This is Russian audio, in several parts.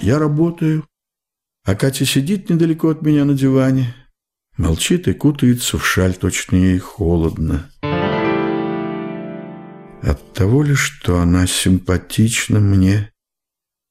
я работаю, а Катя сидит недалеко от меня на диване, молчит и кутается в шаль, точно ей холодно. От того ли, что она симпатична мне,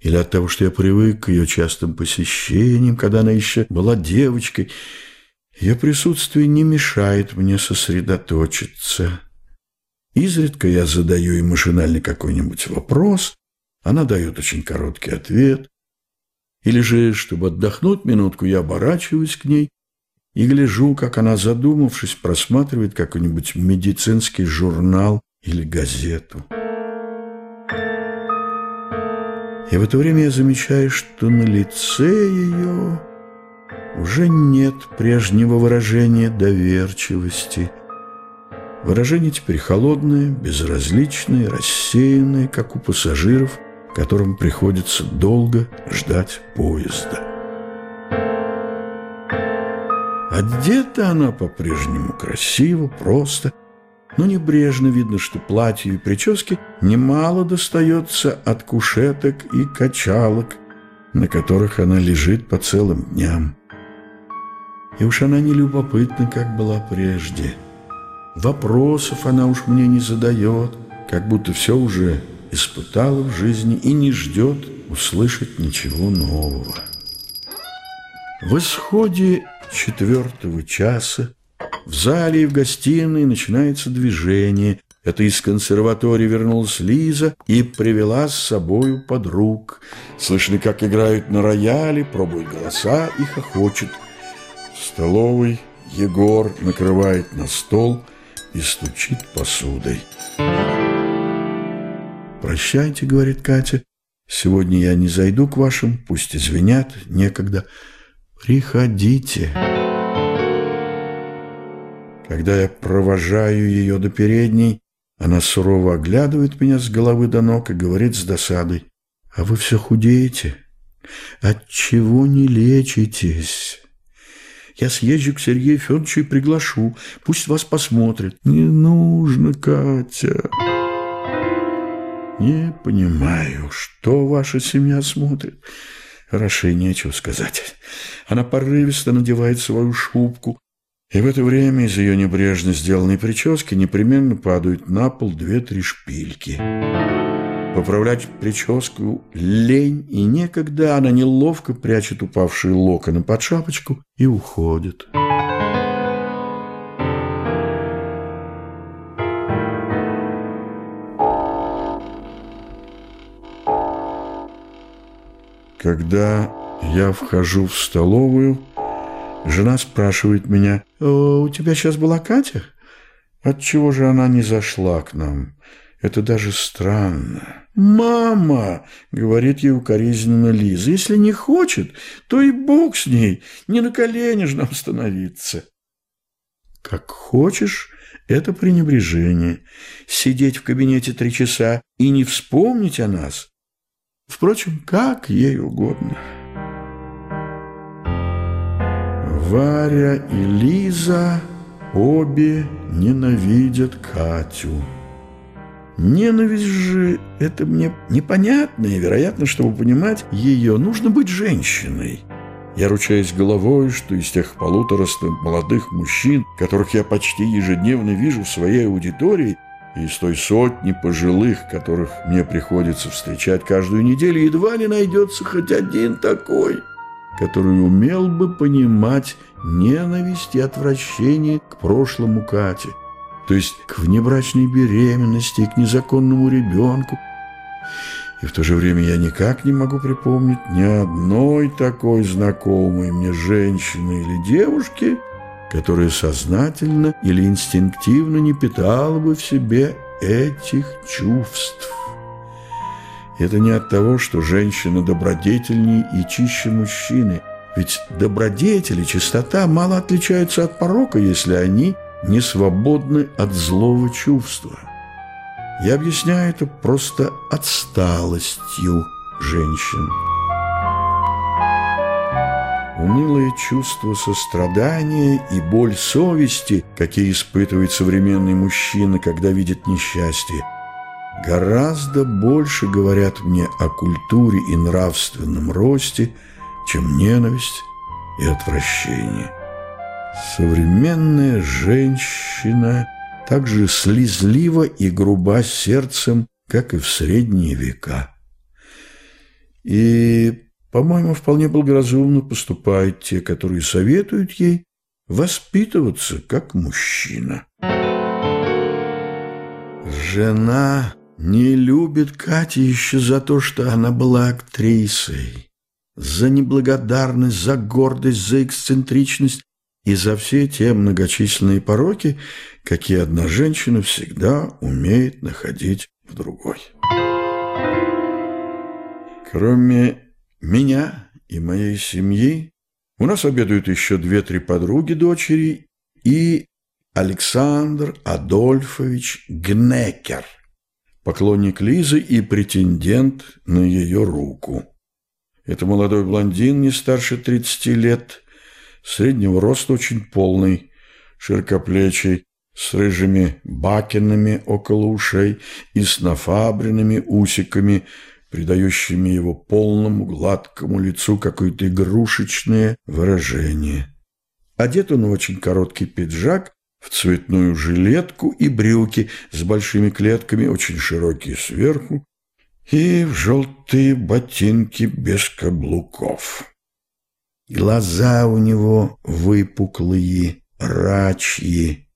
или от того, что я привык к ее частым посещениям, когда она еще была девочкой, ее присутствие не мешает мне сосредоточиться. Изредка я задаю ей машинально какой-нибудь вопрос, она дает очень короткий ответ. Или же, чтобы отдохнуть минутку, я оборачиваюсь к ней и гляжу, как она, задумавшись, просматривает какой-нибудь медицинский журнал или газету. И в это время я замечаю, что на лице ее уже нет прежнего выражения доверчивости. Выражение теперь холодное, безразличное, рассеянное, как у пассажиров, которым приходится долго ждать поезда. Одета она по-прежнему красиво, просто – но небрежно видно, что платье и прически немало достается от кушеток и качалок, на которых она лежит по целым дням. И уж она не любопытна, как была прежде. Вопросов она уж мне не задает, как будто все уже испытала в жизни и не ждет услышать ничего нового. В исходе четвертого часа в зале и в гостиной начинается движение. Это из консерватории вернулась Лиза и привела с собою подруг. Слышно, как играют на рояле, пробуют голоса и хохочут. В столовой Егор накрывает на стол и стучит посудой. «Прощайте», — говорит Катя. «Сегодня я не зайду к вашим, пусть извинят, некогда. Приходите». Когда я провожаю ее до передней, она сурово оглядывает меня с головы до ног и говорит с досадой. «А вы все худеете? Отчего не лечитесь?» Я съезжу к Сергею Федоровичу и приглашу. Пусть вас посмотрит. Не нужно, Катя. Не понимаю, что ваша семья смотрит. Хорошо, нечего сказать. Она порывисто надевает свою шубку, и в это время из ее небрежно сделанной прически непременно падают на пол две-три шпильки. Поправлять прическу лень и некогда она неловко прячет упавшие локоны под шапочку и уходит. Когда я вхожу в столовую, Жена спрашивает меня, «У тебя сейчас была Катя? Отчего же она не зашла к нам? Это даже странно». «Мама!» — говорит ей укоризненно Лиза. «Если не хочет, то и бог с ней. Не на колени же нам становиться». «Как хочешь» — это пренебрежение. Сидеть в кабинете три часа и не вспомнить о нас. Впрочем, как ей угодно. Варя и Лиза обе ненавидят Катю. Ненависть же – это мне непонятно, и, вероятно, чтобы понимать ее, нужно быть женщиной. Я ручаюсь головой, что из тех полутораста молодых мужчин, которых я почти ежедневно вижу в своей аудитории, из той сотни пожилых, которых мне приходится встречать каждую неделю, едва ли найдется хоть один такой – который умел бы понимать ненависть и отвращение к прошлому Кате, то есть к внебрачной беременности и к незаконному ребенку. И в то же время я никак не могу припомнить ни одной такой знакомой мне женщины или девушки, которая сознательно или инстинктивно не питала бы в себе этих чувств. Это не от того, что женщина добродетельнее и чище мужчины. Ведь добродетель и чистота мало отличаются от порока, если они не свободны от злого чувства. Я объясняю это просто отсталостью женщин. Унылое чувство сострадания и боль совести, какие испытывает современный мужчина, когда видит несчастье – гораздо больше говорят мне о культуре и нравственном росте, чем ненависть и отвращение. Современная женщина также слезлива и груба сердцем, как и в средние века. И, по-моему, вполне благоразумно поступают те, которые советуют ей воспитываться как мужчина. Жена не любит Кати еще за то, что она была актрисой, за неблагодарность, за гордость, за эксцентричность и за все те многочисленные пороки, какие одна женщина всегда умеет находить в другой. Кроме меня и моей семьи, у нас обедают еще две-три подруги дочери и Александр Адольфович Гнекер, поклонник Лизы и претендент на ее руку. Это молодой блондин, не старше 30 лет, среднего роста, очень полный, широкоплечий, с рыжими бакенами около ушей и с нафабренными усиками, придающими его полному гладкому лицу какое-то игрушечное выражение. Одет он в очень короткий пиджак, в цветную жилетку и брюки с большими клетками, очень широкие сверху, и в желтые ботинки без каблуков. Глаза у него выпуклые, рачьи.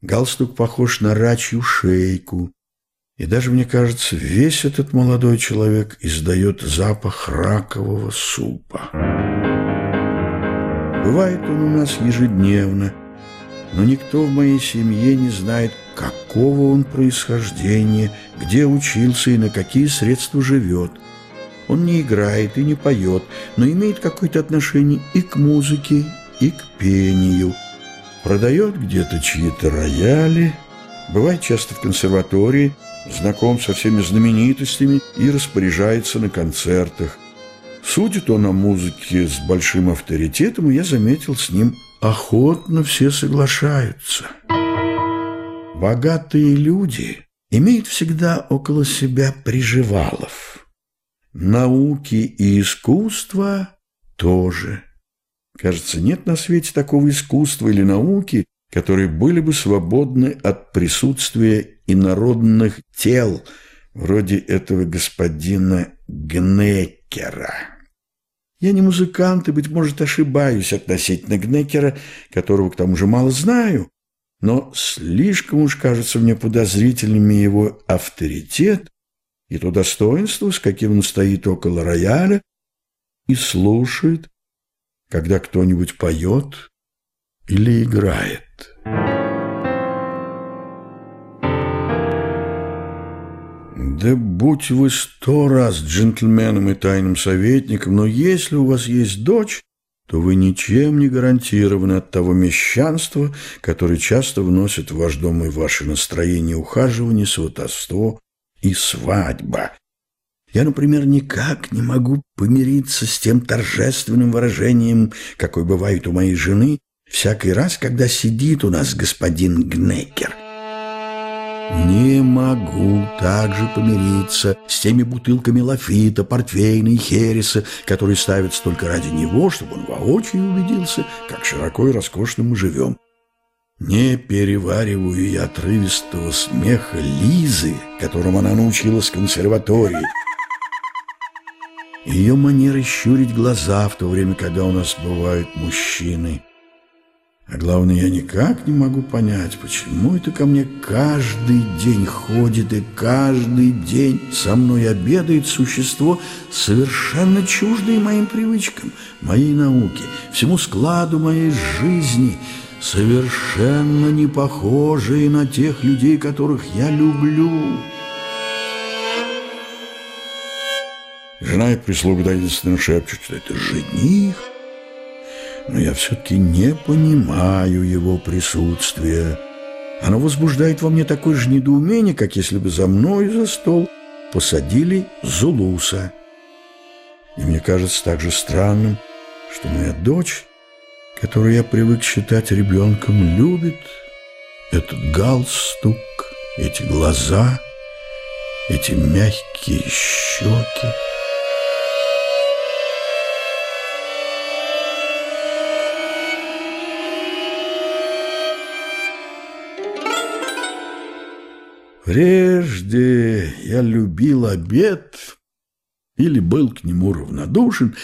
Галстук похож на рачью шейку. И даже, мне кажется, весь этот молодой человек издает запах ракового супа. Бывает он у нас ежедневно, но никто в моей семье не знает, какого он происхождения, где учился и на какие средства живет – он не играет и не поет, но имеет какое-то отношение и к музыке, и к пению. Продает где-то чьи-то рояли, бывает часто в консерватории, знаком со всеми знаменитостями и распоряжается на концертах. Судит он о музыке с большим авторитетом, и я заметил с ним охотно все соглашаются. Богатые люди имеют всегда около себя приживалов – Науки и искусства тоже. Кажется, нет на свете такого искусства или науки, которые были бы свободны от присутствия инородных тел, вроде этого господина Гнекера. Я не музыкант и, быть может, ошибаюсь относительно Гнекера, которого к тому же мало знаю, но слишком уж кажется мне подозрительными его авторитет и то достоинство, с каким он стоит около рояля и слушает, когда кто-нибудь поет или играет. Да будь вы сто раз джентльменом и тайным советником, но если у вас есть дочь, то вы ничем не гарантированы от того мещанства, которое часто вносит в ваш дом и ваше настроение ухаживание, сватовство и свадьба. Я, например, никак не могу помириться с тем торжественным выражением, какое бывает у моей жены всякий раз, когда сидит у нас господин Гнекер. Не могу также помириться с теми бутылками лафита, портвейна и хереса, которые ставятся только ради него, чтобы он воочию убедился, как широко и роскошно мы живем. Не перевариваю я отрывистого смеха Лизы, которому она научилась в консерватории. Ее манеры щурить глаза в то время, когда у нас бывают мужчины. А главное, я никак не могу понять, почему это ко мне каждый день ходит и каждый день со мной обедает существо, совершенно чуждое моим привычкам, моей науке, всему складу моей жизни — совершенно не похожие на тех людей, которых я люблю. Жена и прислуга таинственно шепчут, что это жених. Но я все-таки не понимаю его присутствия. Оно возбуждает во мне такое же недоумение, как если бы за мной за стол посадили Зулуса. И мне кажется также странным, что моя дочь которую я привык считать ребенком, любит этот галстук, эти глаза, эти мягкие щеки. Прежде я любил обед или был к нему равнодушен.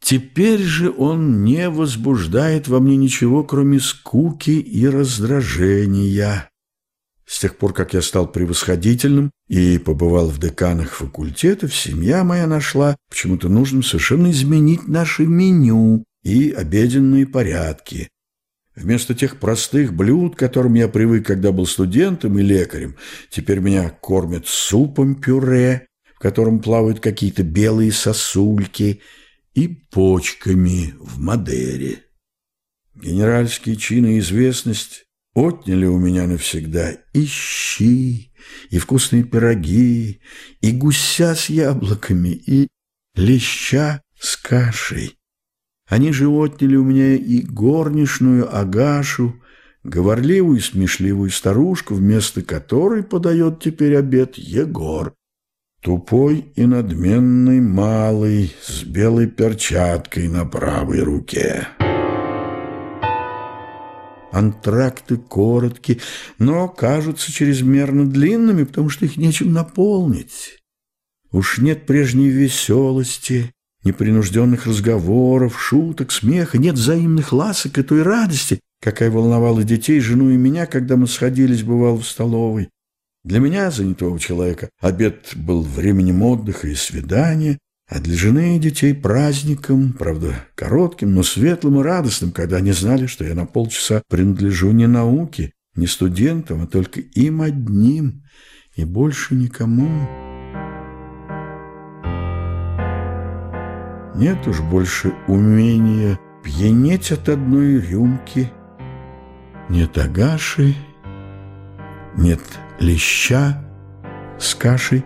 Теперь же он не возбуждает во мне ничего, кроме скуки и раздражения. С тех пор, как я стал превосходительным и побывал в деканах факультетов, семья моя нашла почему-то нужным совершенно изменить наше меню и обеденные порядки. Вместо тех простых блюд, которым я привык, когда был студентом и лекарем, теперь меня кормят супом-пюре, в котором плавают какие-то белые сосульки, и почками в Мадере. Генеральские чины и известность отняли у меня навсегда и щи, и вкусные пироги, и гуся с яблоками, и леща с кашей. Они же отняли у меня и горничную Агашу, говорливую и смешливую старушку, вместо которой подает теперь обед Егор. Тупой и надменный малый с белой перчаткой на правой руке. Антракты короткие, но кажутся чрезмерно длинными, потому что их нечем наполнить. Уж нет прежней веселости, непринужденных разговоров, шуток, смеха, нет взаимных ласок и той радости, какая волновала детей, жену и меня, когда мы сходились, бывал в столовой. Для меня, занятого человека, обед был временем отдыха и свидания, а для жены и детей праздником, правда, коротким, но светлым и радостным, когда они знали, что я на полчаса принадлежу не науке, не студентам, а только им одним и больше никому. Нет уж больше умения пьянеть от одной рюмки. Нет агаши, нет леща с кашей.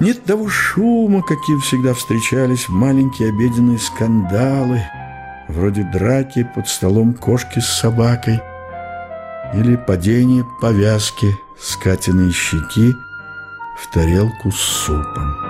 Нет того шума, каким всегда встречались маленькие обеденные скандалы, вроде драки под столом кошки с собакой или падение повязки с Катиной щеки в тарелку с супом.